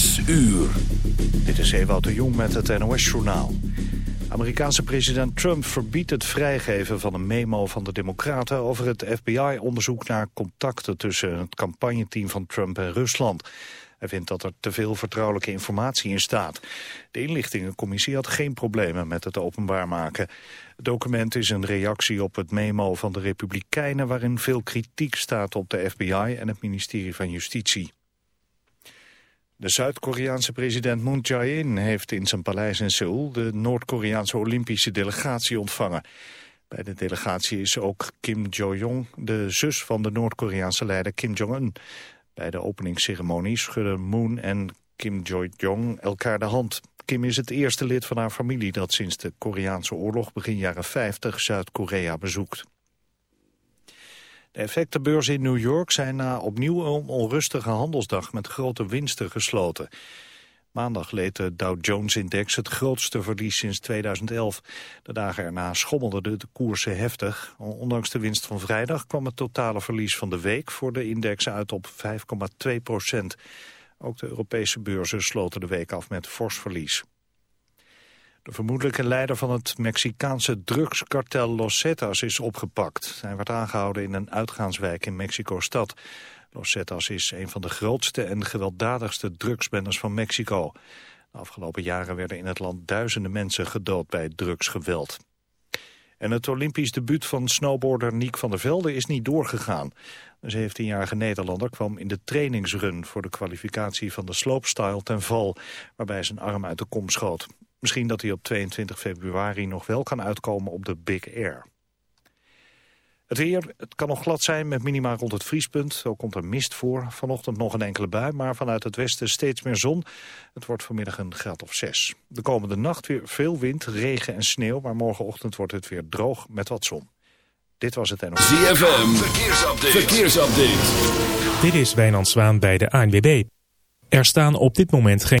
Uur. Dit is Ewout de Jong met het NOS-journaal. Amerikaanse president Trump verbiedt het vrijgeven van een memo van de Democraten... over het FBI-onderzoek naar contacten tussen het campagneteam van Trump en Rusland. Hij vindt dat er te veel vertrouwelijke informatie in staat. De inlichtingencommissie had geen problemen met het openbaar maken. Het document is een reactie op het memo van de Republikeinen... waarin veel kritiek staat op de FBI en het ministerie van Justitie. De Zuid-Koreaanse president Moon Jae-in heeft in zijn paleis in Seoul de Noord-Koreaanse Olympische delegatie ontvangen. Bij de delegatie is ook Kim Jo-jong, de zus van de Noord-Koreaanse leider Kim Jong-un. Bij de openingsceremonie schudden Moon en Kim Jo-jong elkaar de hand. Kim is het eerste lid van haar familie dat sinds de Koreaanse oorlog begin jaren 50 Zuid-Korea bezoekt. De effectenbeurzen in New York zijn na opnieuw een onrustige handelsdag met grote winsten gesloten. Maandag leed de Dow Jones-index het grootste verlies sinds 2011. De dagen erna schommelden de koersen heftig. Ondanks de winst van vrijdag kwam het totale verlies van de week voor de index uit op 5,2 procent. Ook de Europese beurzen sloten de week af met fors verlies. De vermoedelijke leider van het Mexicaanse drugskartel Los Zetas is opgepakt. Hij werd aangehouden in een uitgaanswijk in Mexico-stad. Los Zetas is een van de grootste en gewelddadigste drugsbenders van Mexico. De afgelopen jaren werden in het land duizenden mensen gedood bij drugsgeweld. En het Olympisch debuut van snowboarder Niek van der Velde is niet doorgegaan. De 17-jarige Nederlander kwam in de trainingsrun voor de kwalificatie van de slopestyle ten val, waarbij zijn arm uit de kom schoot. Misschien dat hij op 22 februari nog wel kan uitkomen op de Big Air. Het weer, het kan nog glad zijn met minima rond het vriespunt. Ook komt er mist voor. Vanochtend nog een enkele bui, maar vanuit het westen steeds meer zon. Het wordt vanmiddag een graad of zes. De komende nacht weer veel wind, regen en sneeuw. Maar morgenochtend wordt het weer droog met wat zon. Dit was het NOS. ZFM, verkeersupdate. verkeersupdate. Dit is Wijnand Zwaan bij de ANWB. Er staan op dit moment geen...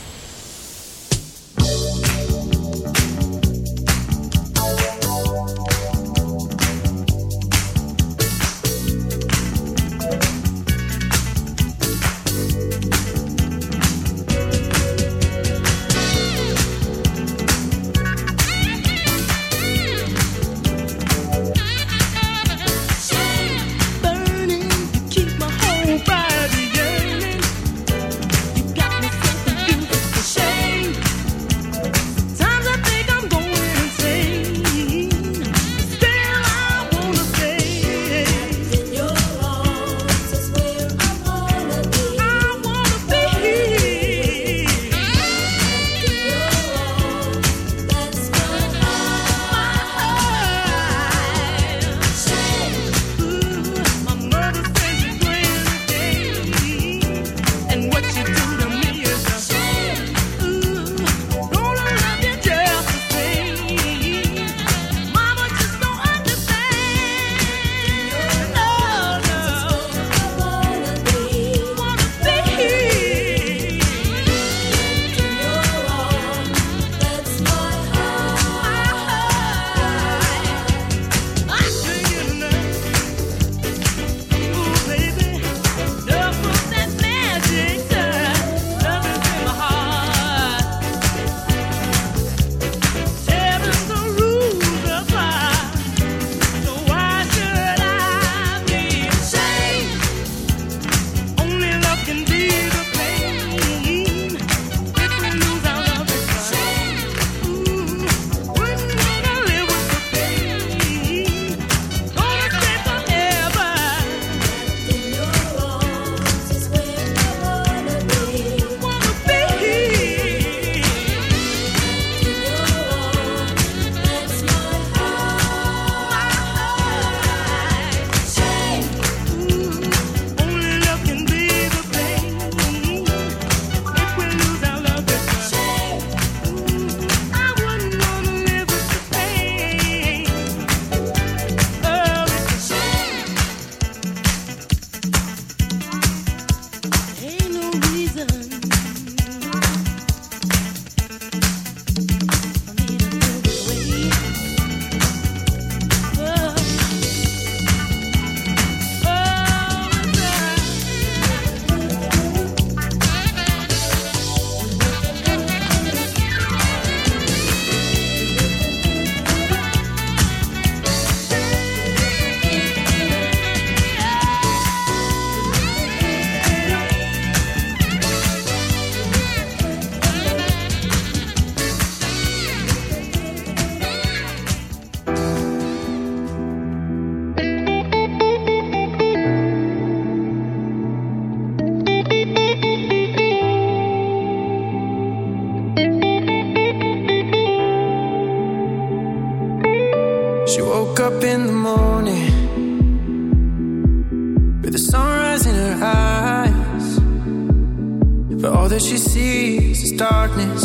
darkness.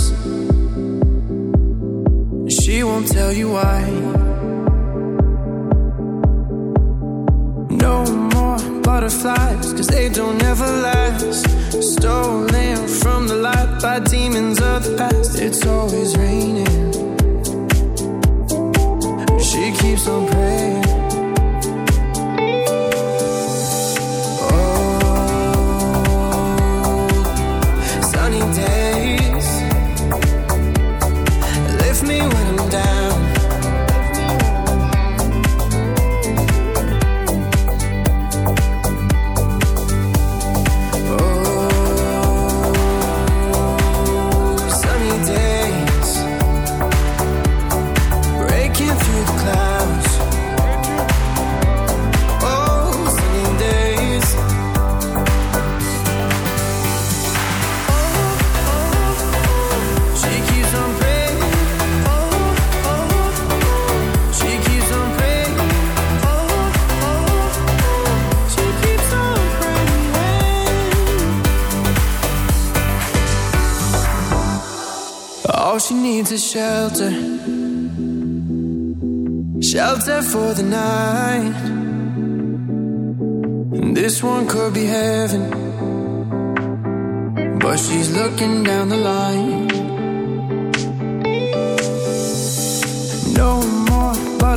She won't tell you why.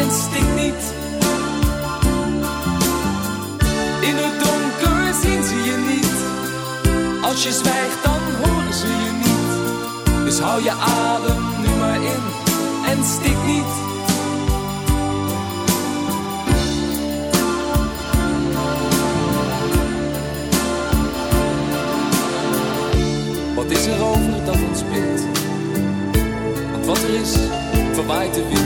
en stik niet. In het donker zien ze je niet. Als je zwijgt, dan horen ze je niet. Dus hou je adem nu maar in en stik niet. Wat is er over dat ons? Want wat er is, verwaait de wind.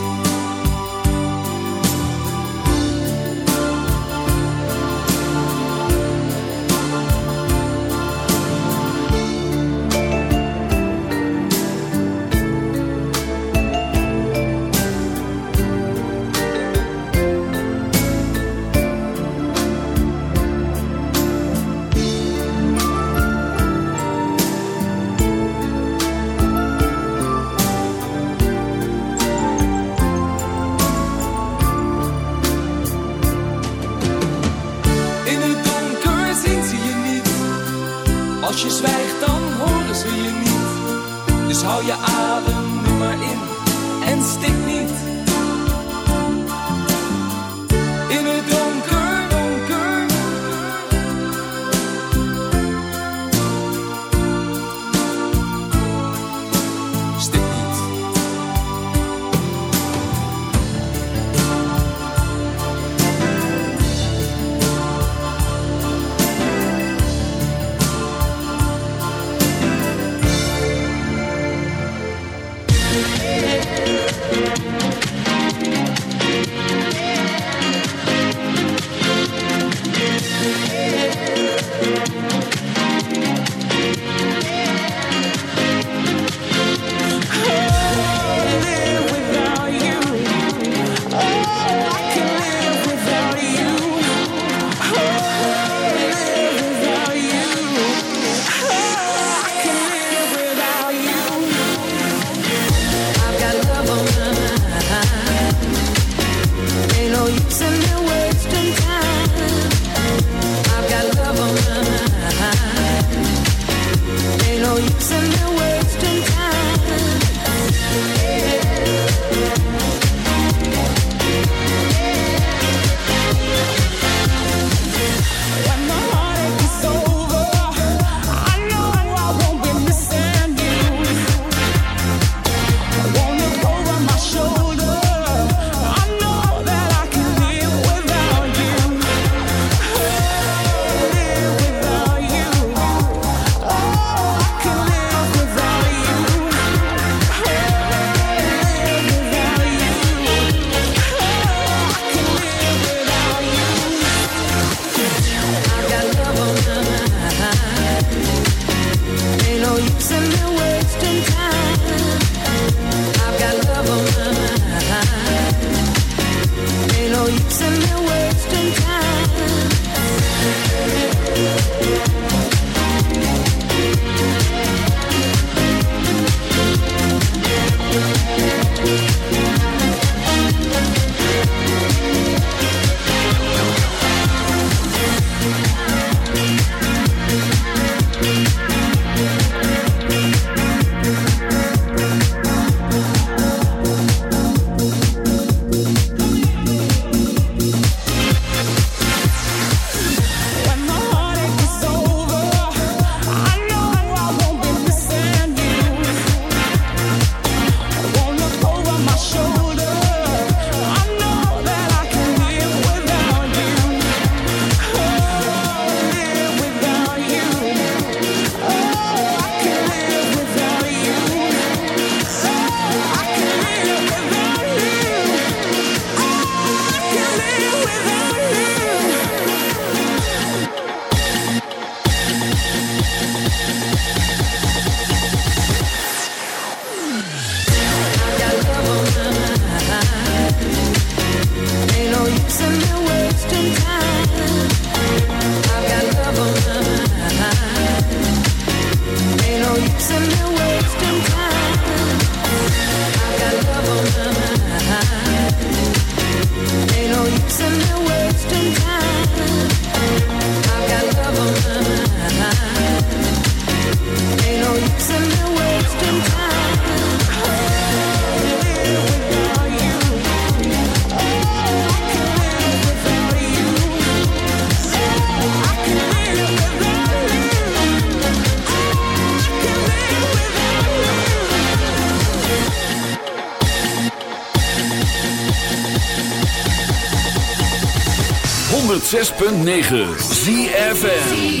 106.9 ZFN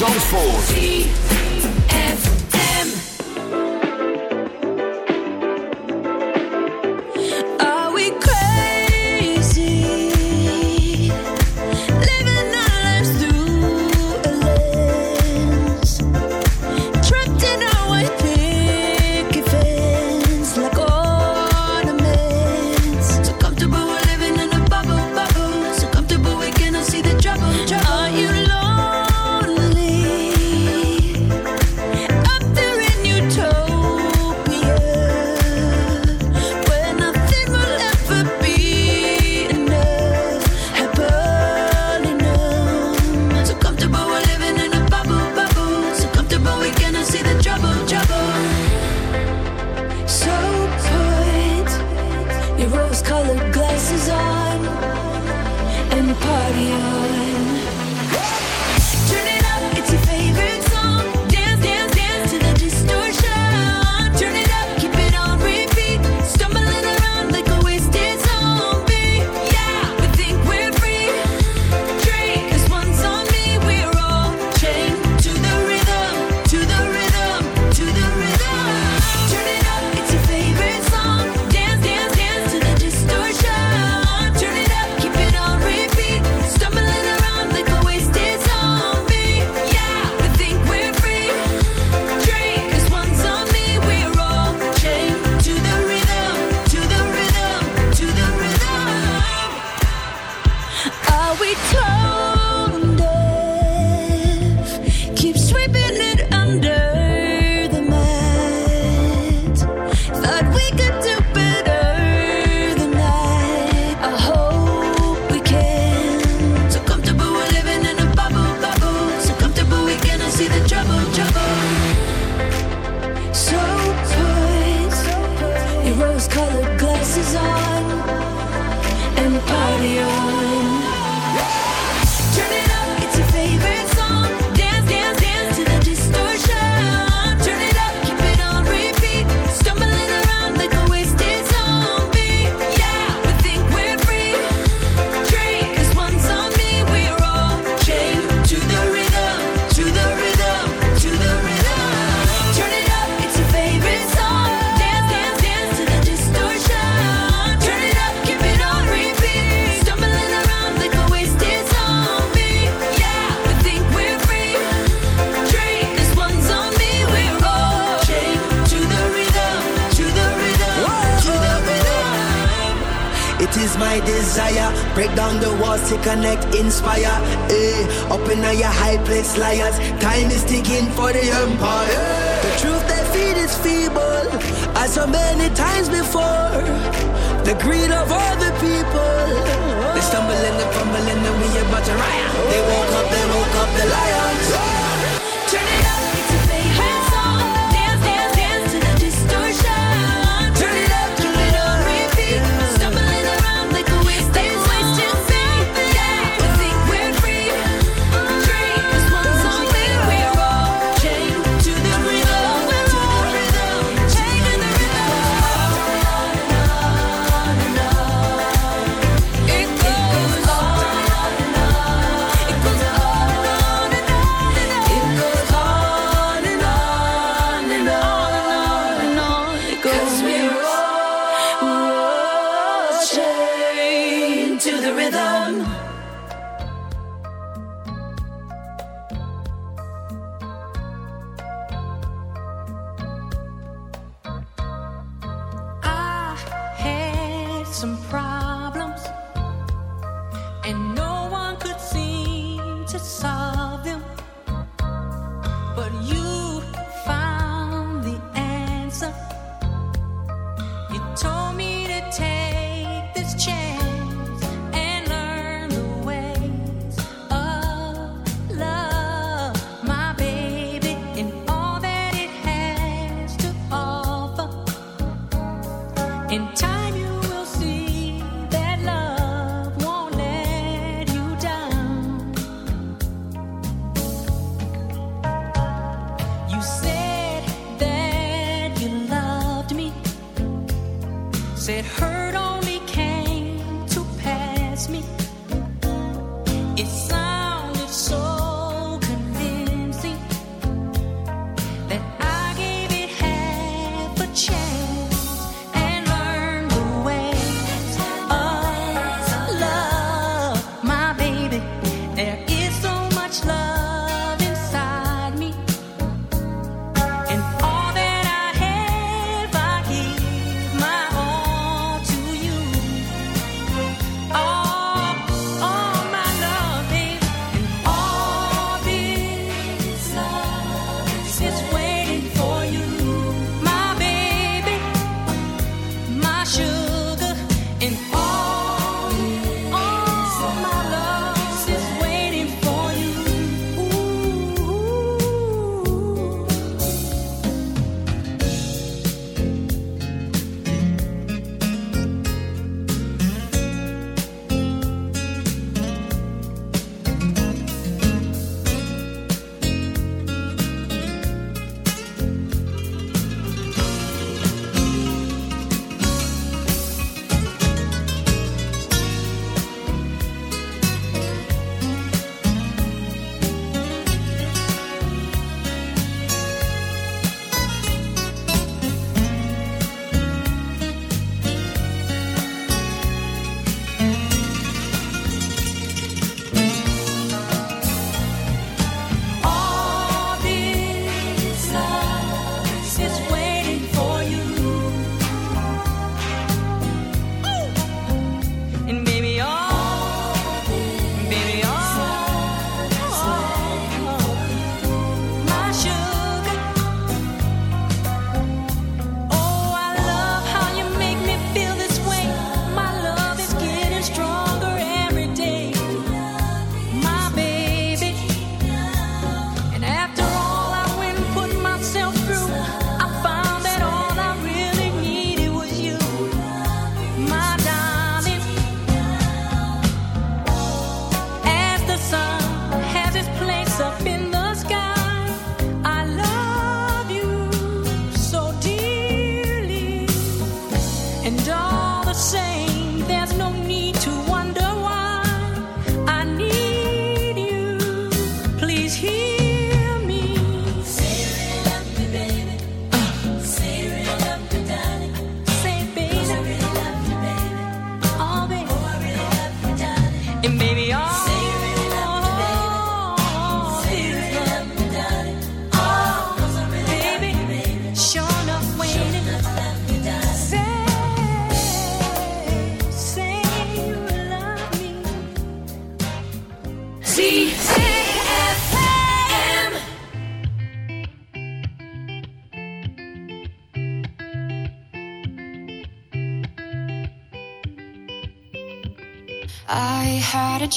Zandvoort.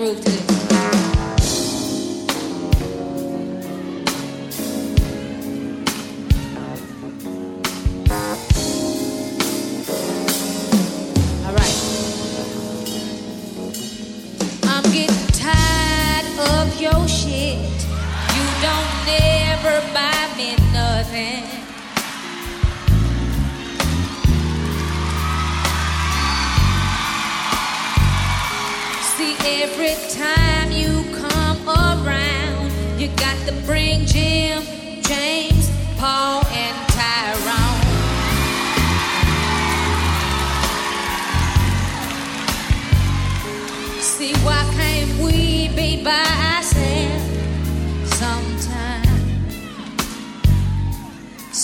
groove to this. got to bring Jim, James, Paul, and Tyrone. See, why can't we be by ourselves?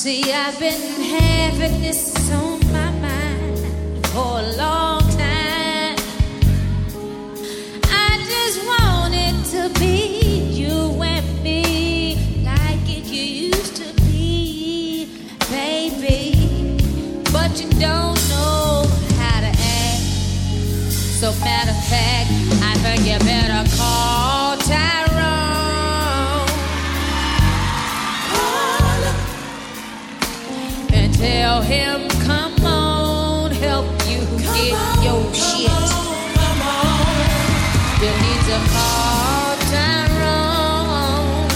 See, I've been having this song. So, matter of fact, I think you better call Tyrone. Call him and tell him, come on, help you get your shit. come on You need to call Tyrone.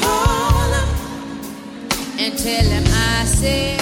Call him and tell him I said,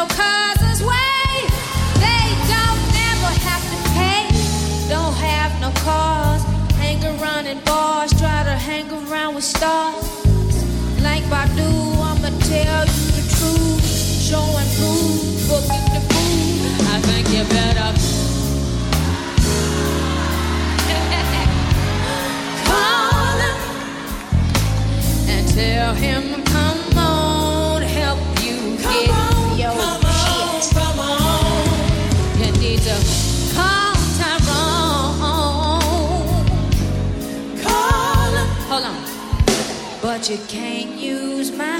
your cousin's way. They don't never have to pay, don't have no. Hang around in bars, try to hang around with stars. Like I'ma tell you the truth. The. I think you better call him and tell him, you can't use my